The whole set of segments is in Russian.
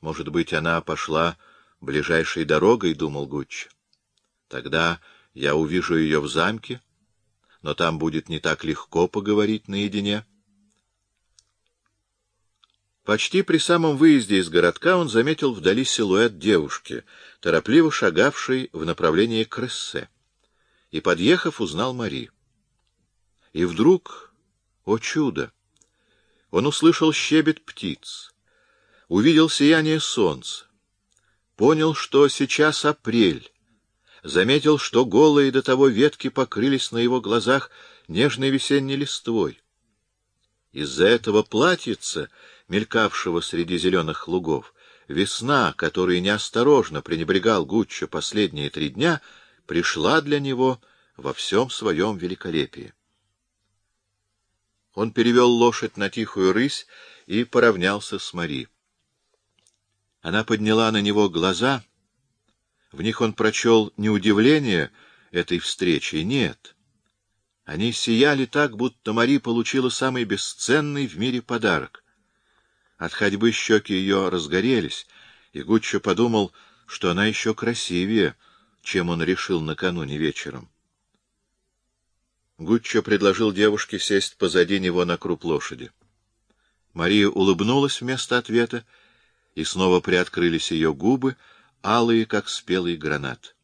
Может быть, она пошла ближайшей дорогой, — думал Гуччо. Тогда я увижу ее в замке, но там будет не так легко поговорить наедине. Почти при самом выезде из городка он заметил вдали силуэт девушки, торопливо шагавшей в направлении Крессе, и, подъехав, узнал Мари. И вдруг, о чудо, он услышал щебет птиц, увидел сияние солнца, понял, что сейчас апрель, заметил, что голые до того ветки покрылись на его глазах нежной весенней листвой. Из-за этого платьица, мелькавшего среди зеленых лугов, весна, которой неосторожно пренебрегал Гуччо последние три дня, пришла для него во всем своем великолепии. Он перевел лошадь на тихую рысь и поравнялся с Мари. Она подняла на него глаза. В них он прочел не удивление этой встречи, нет. Они сияли так, будто Мари получила самый бесценный в мире подарок. От ходьбы щеки ее разгорелись, и Гуччо подумал, что она еще красивее, чем он решил накануне вечером. Гуччо предложил девушке сесть позади него на круп лошади. Мария улыбнулась вместо ответа, и снова приоткрылись ее губы, алые, как спелый гранат.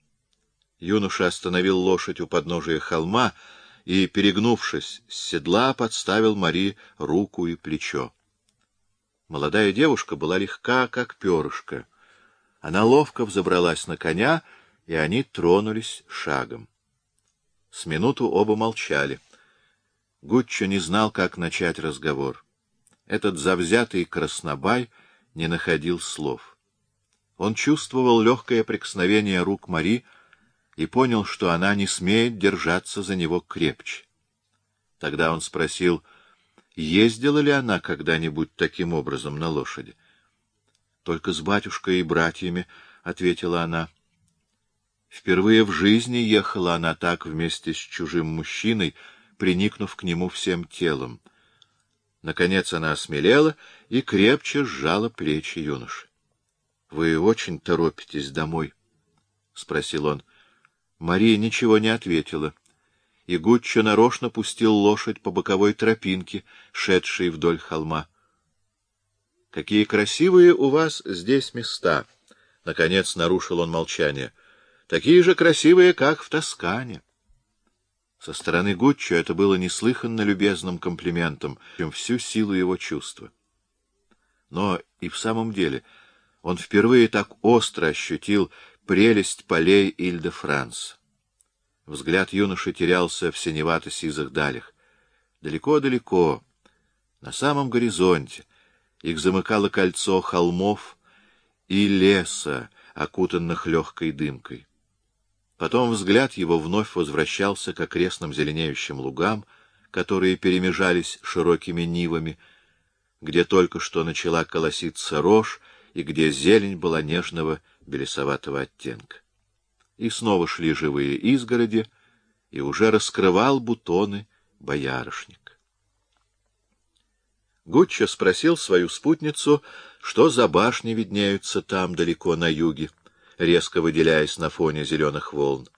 Юноша остановил лошадь у подножия холма и, перегнувшись с седла, подставил Мари руку и плечо. Молодая девушка была легка, как перышко. Она ловко взобралась на коня, и они тронулись шагом. С минуту оба молчали. Гуччо не знал, как начать разговор. Этот завзятый краснобай не находил слов. Он чувствовал легкое прикосновение рук Мари и понял, что она не смеет держаться за него крепче. Тогда он спросил, ездила ли она когда-нибудь таким образом на лошади. — Только с батюшкой и братьями, — ответила она. Впервые в жизни ехала она так вместе с чужим мужчиной, приникнув к нему всем телом. Наконец она осмелела и крепче сжала плечи юноши. — Вы очень торопитесь домой? — спросил он. Мария ничего не ответила, и Гуччо нарочно пустил лошадь по боковой тропинке, шедшей вдоль холма. — Какие красивые у вас здесь места! — наконец нарушил он молчание — такие же красивые, как в Тоскане. Со стороны Гуччо это было неслыханно любезным комплиментом, чем всю силу его чувства. Но и в самом деле он впервые так остро ощутил прелесть полей Иль-де-Франс. Взгляд юноши терялся в синевато-сизых далях. Далеко-далеко, на самом горизонте, их замыкало кольцо холмов и леса, окутанных легкой дымкой. Потом взгляд его вновь возвращался к окрестным зеленеющим лугам, которые перемежались широкими нивами, где только что начала колоситься рожь и где зелень была нежного белесоватого оттенка. И снова шли живые изгороди, и уже раскрывал бутоны боярышник. Гуччо спросил свою спутницу, что за башни виднеются там далеко на юге, резко выделяясь на фоне зеленых волн.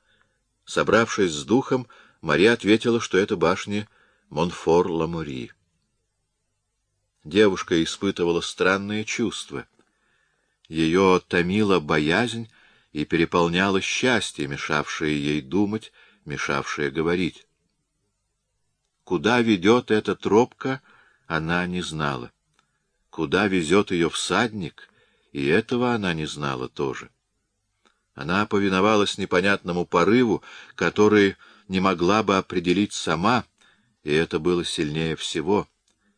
Собравшись с духом, Мария ответила, что это башня Монфор-Ламури. Девушка испытывала странные чувства. Ее томила боязнь и переполняло счастье, мешавшее ей думать, мешавшее говорить. Куда ведет эта тропка, она не знала. Куда везет ее всадник, и этого она не знала тоже. Она повиновалась непонятному порыву, который не могла бы определить сама, и это было сильнее всего,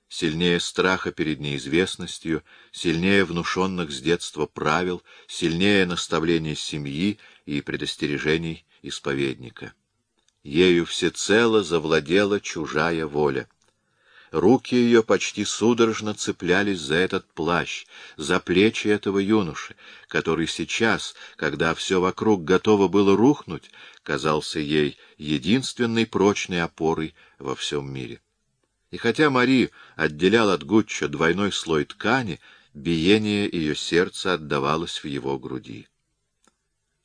сильнее страха перед неизвестностью, сильнее внушенных с детства правил, сильнее наставлений семьи и предостережений исповедника. Ею всецело завладела чужая воля. Руки ее почти судорожно цеплялись за этот плащ, за плечи этого юноши, который сейчас, когда все вокруг готово было рухнуть, казался ей единственной прочной опорой во всем мире. И хотя Мари отделял от Гуччо двойной слой ткани, биение ее сердца отдавалось в его груди.